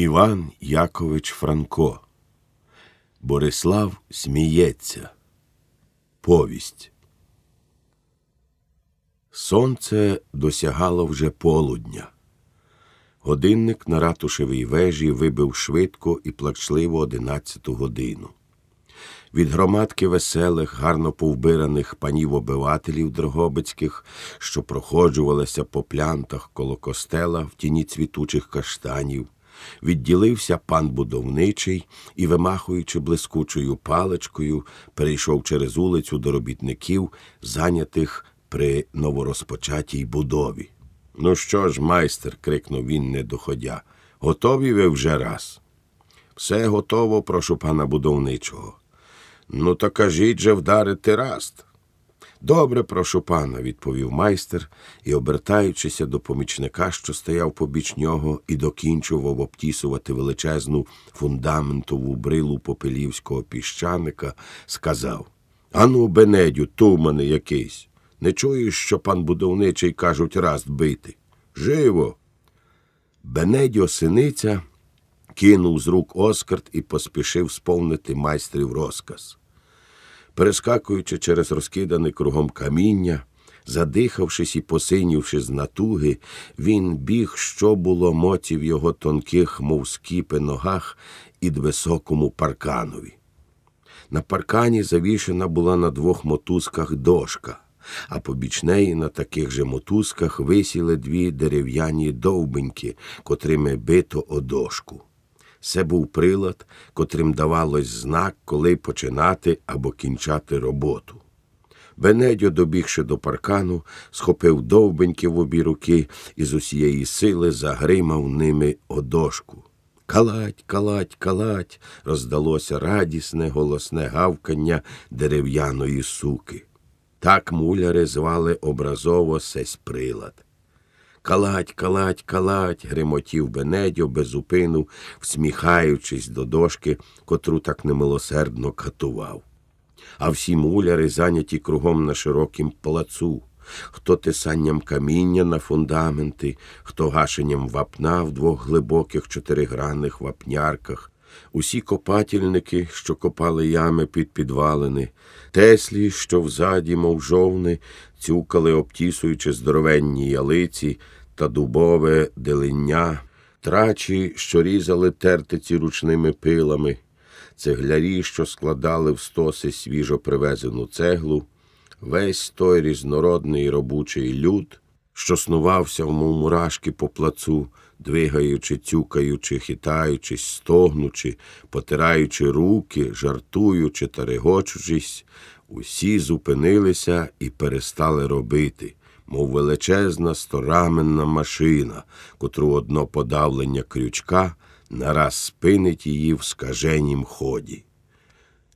Іван Якович Франко. Борислав сміється. Повість. Сонце досягало вже полудня. Годинник на ратушевій вежі вибив швидко і плачливо одинадцяту годину. Від громадки веселих, гарно повбираних панів обивателів дрогобицьких, що проходжувалися по плянтах коло костела в тіні цвітучих каштанів, відділився пан будовничий і, вимахуючи блискучою паличкою, перейшов через улицю до робітників, зайнятих при новорозпочатій будові. Ну що ж, майстер, крикнув він, не доходя, готові ви вже раз? Все готово, прошу пана будовничого. Ну, то кажіть же вдарити раст. Добре, прошу пана, відповів майстер і, обертаючися до помічника, що стояв побіч нього, і докінчував обтісувати величезну фундаментову брилу попелівського піщаника, сказав Ану, бенедю, тумани якийсь. Не чуєш, що пан будовничий кажуть раст бити? Живо. Бенедьо синиця кинув з рук оскарт і поспішив сповнити майстрів розказ. Перескакуючи через розкидане кругом каміння, задихавшись і посинівши з натуги, він біг, що було моці в його тонких, мов скіпи ногах, і високому парканові. На паркані завішена була на двох мотузках дошка, а побіч неї на таких же мотузках висіли дві дерев'яні довбеньки, котрими бито одошку. Це був прилад, котрим давалось знак, коли починати або кінчати роботу. Бенедьо, добігши до паркану, схопив довбеньки в обі руки і з усієї сили загримав ними одошку. Калать, калать, калать, роздалося радісне, голосне гавкання дерев'яної суки. Так муляри звали образово сесь прилад. Калать, калать, калать, гримотів Бенедьо безупину, всміхаючись до дошки, котру так немилосердно катував. А всі муляри зайняті кругом на широкім плацу, хто тисанням каміння на фундаменти, хто гашенням вапна в двох глибоких чотиригранних вапнярках, усі копательники, що копали ями під підвалини, теслі, що взаді, мов жовни, цюкали, обтісуючи здоровенні ялиці та дубове делення, трачі, що різали тертиці ручними пилами, цеглярі, що складали в стоси свіжо привезену цеглу, весь той різнородний робочий люд, що снувався, мов мурашки по плацу, двигаючи, цюкаючи, хитаючись, стогнучи, потираючи руки, жартуючи та регочучись, усі зупинилися і перестали робити, мов величезна стораменна машина, котру одно подавлення крючка нараз спинить її в скаженім ході.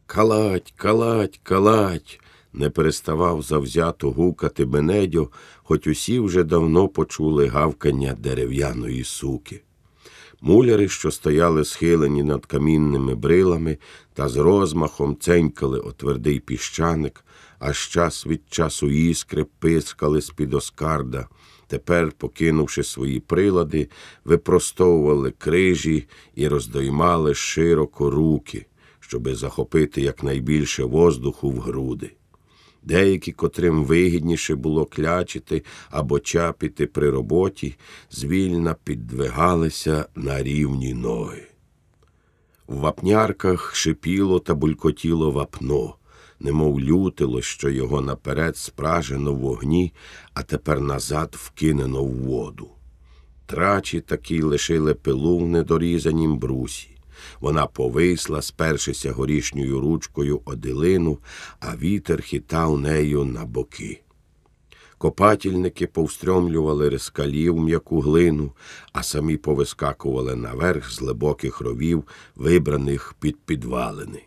Калать, калать, калать. Не переставав завзято гукати Бенедьо, хоч усі вже давно почули гавкання дерев'яної суки. Муляри, що стояли схилені над камінними брилами та з розмахом ценькали о твердий піщаник, аж час від часу іскри пискали з-під оскарда. Тепер, покинувши свої прилади, випростовували крижі і роздоймали широко руки, щоби захопити якнайбільше воздуху в груди. Деякі, котрим вигідніше було клячити або чапіти при роботі, звільна піддвигалися на рівні ноги. В вапнярках шипіло та булькотіло вапно, немов лютило, що його наперед спражено в вогні, а тепер назад вкинено в воду. Трачі такі лишили пилу в недорізанім брусі. Вона повисла, спершися горішньою ручкою одилину, а вітер хитав нею на боки. Копательники повстрьомлювали рискалів м'яку глину, а самі повискакували наверх з глибоких ровів, вибраних під підвалини.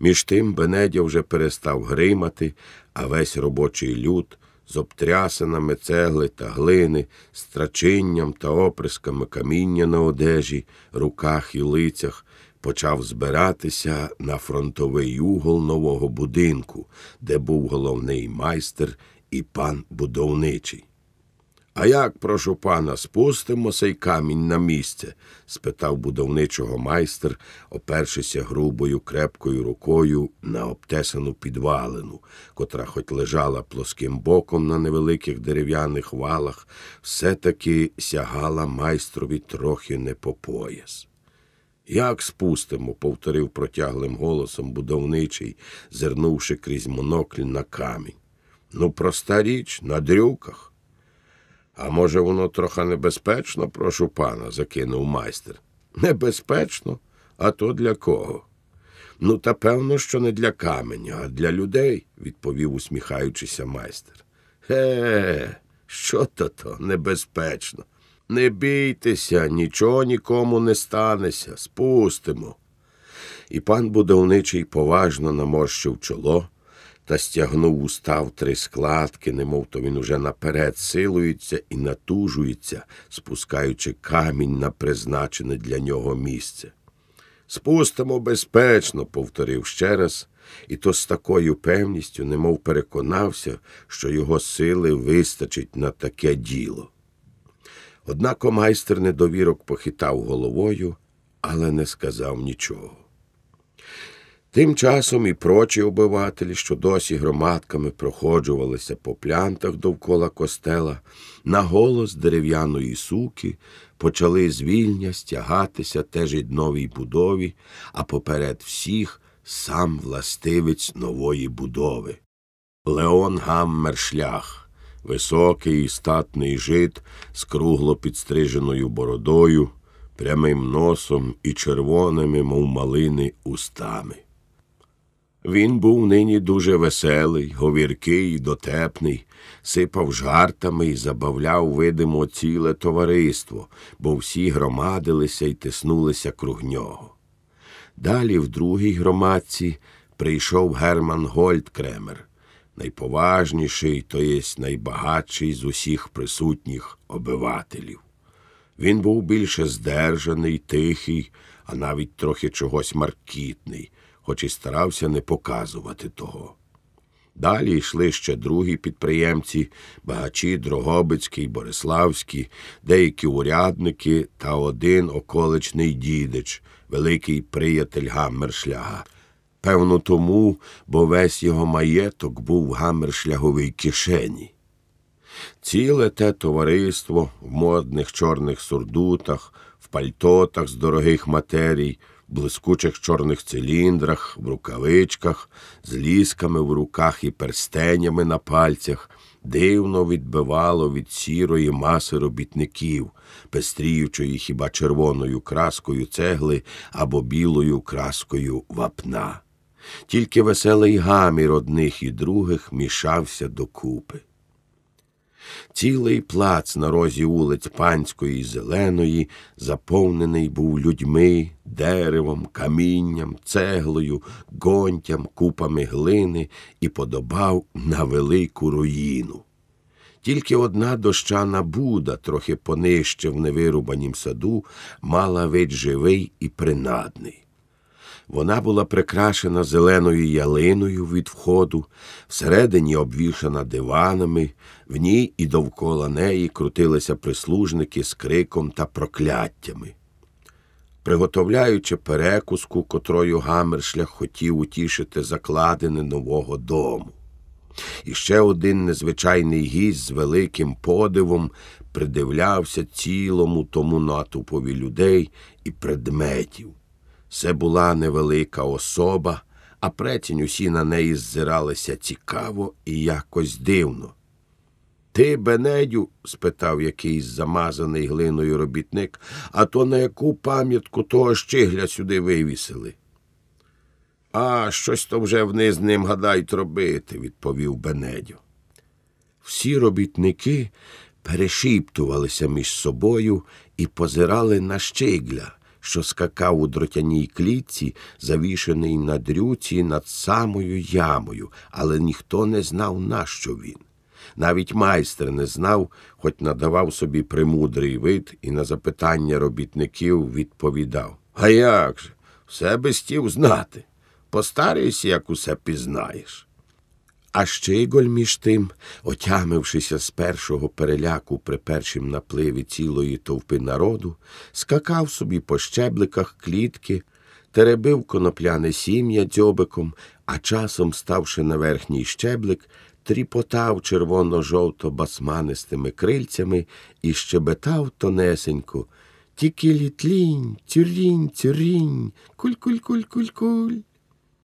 Між тим Бенедя вже перестав гримати, а весь робочий люд з обтрясинами цегли та глини, з трачинням та оприсками каміння на одежі, руках і лицях, почав збиратися на фронтовий угол нового будинку, де був головний майстер і пан будовничий. А як, прошу пана, спустимо сей камінь на місце? спитав будовничого майстер, опершися грубою крепкою рукою на обтесану підвалину, котра, хоч лежала плоским боком на невеликих дерев'яних валах, все-таки сягала майстрові трохи не по пояс. Як спустимо? повторив протяглим голосом будовничий, зирнувши крізь монокль на камінь. Ну, проста річ, на дрюках. А може, воно трохи небезпечно, прошу пана, закинув майстер. Небезпечно? А то для кого? Ну, та певно, що не для каменя, а для людей, відповів, усміхаючися майстер. Ге, що то то небезпечно? Не бійтеся, нічого нікому не станеться, спустимо. І пан будовничий поважно наморщив чоло та стягнув устав три складки, немов то він уже наперед силується і натужується, спускаючи камінь на призначене для нього місце. Спустимо безпечно, повторив ще раз, і то з такою певністю, немов переконався, що його сили вистачить на таке діло. Однако майстер недовірок похитав головою, але не сказав нічого. Тим часом і прочі обивателі, що досі громадками проходжувалися по плянтах довкола костела, на голос дерев'яної суки почали звільня стягатися теж й новій будові, а поперед всіх сам властивець нової будови. Леон Гаммершлях, високий і статний жит з кругло підстриженою бородою, прямим носом і червоними, мов малини, устами. Він був нині дуже веселий, говіркий, дотепний, сипав жартами і забавляв видимо ціле товариство, бо всі громадилися і тиснулися круг нього. Далі в другій громадці прийшов Герман Гольдкремер, найповажніший, то єсть найбагатший з усіх присутніх обивателів. Він був більше здержаний, тихий, а навіть трохи чогось маркітний хоч і старався не показувати того. Далі йшли ще другі підприємці, багачі Дрогобицький, Бориславський, деякі урядники та один околичний дідич, великий приятель Гаммершляга. Певно, тому, бо весь його маєток був в гаммершляговій кишені. Ціле те товариство в модних чорних сурдутах, в пальтотах з дорогих матерій, блискучих чорних циліндрах, в рукавичках, з лісками в руках і перстенями на пальцях, дивно відбивало від сірої маси робітників, пестріючої хіба червоною краскою цегли або білою краскою вапна. Тільки веселий гамір одних і других мішався докупи. Цілий плац на розі вулиць панської зеленої заповнений був людьми, деревом, камінням, цеглою, гонтям, купами глини і подобав на велику руїну. Тільки одна дощана буда, трохи понижче в невирубанім саду, мала вид живий і принадний. Вона була прикрашена зеленою ялиною від входу, всередині обвішана диванами, в ній і довкола неї крутилися прислужники з криком та прокляттями. Приготовляючи перекуску, котрою Гамершлях хотів утішити закладини нового дому. І ще один незвичайний гість з великим подивом придивлявся цілому тому натовпові людей і предметів. Це була невелика особа, а претінь усі на неї ззиралися цікаво і якось дивно. Ти, Бенедю? спитав якийсь замазаний глиною робітник, а то на яку пам'ятку того щигля сюди вивісили? А щось то вже вниз ним гадають робити, відповів Бенедю. Всі робітники перешіптувалися між собою і позирали на щигля що скакав у дротяній клітці, завішений на дрюці над самою ямою, але ніхто не знав, нащо він. Навіть майстер не знав, хоч надавав собі премудрий вид і на запитання робітників відповідав А як же? Все би стів знати. Постарайся, як усе пізнаєш. А Щиголь між тим, отямившися з першого переляку при першім напливі цілої товпи народу, скакав собі по щебликах клітки, теребив конопляне сім'я дзьобиком, а часом, ставши на верхній щеблик, тріпотав червоно-жовто басманистими крильцями і щебетав тонесенько. Тільки літлінь, тюрінь, тюрінь, куль-куль-куль-куль-куль.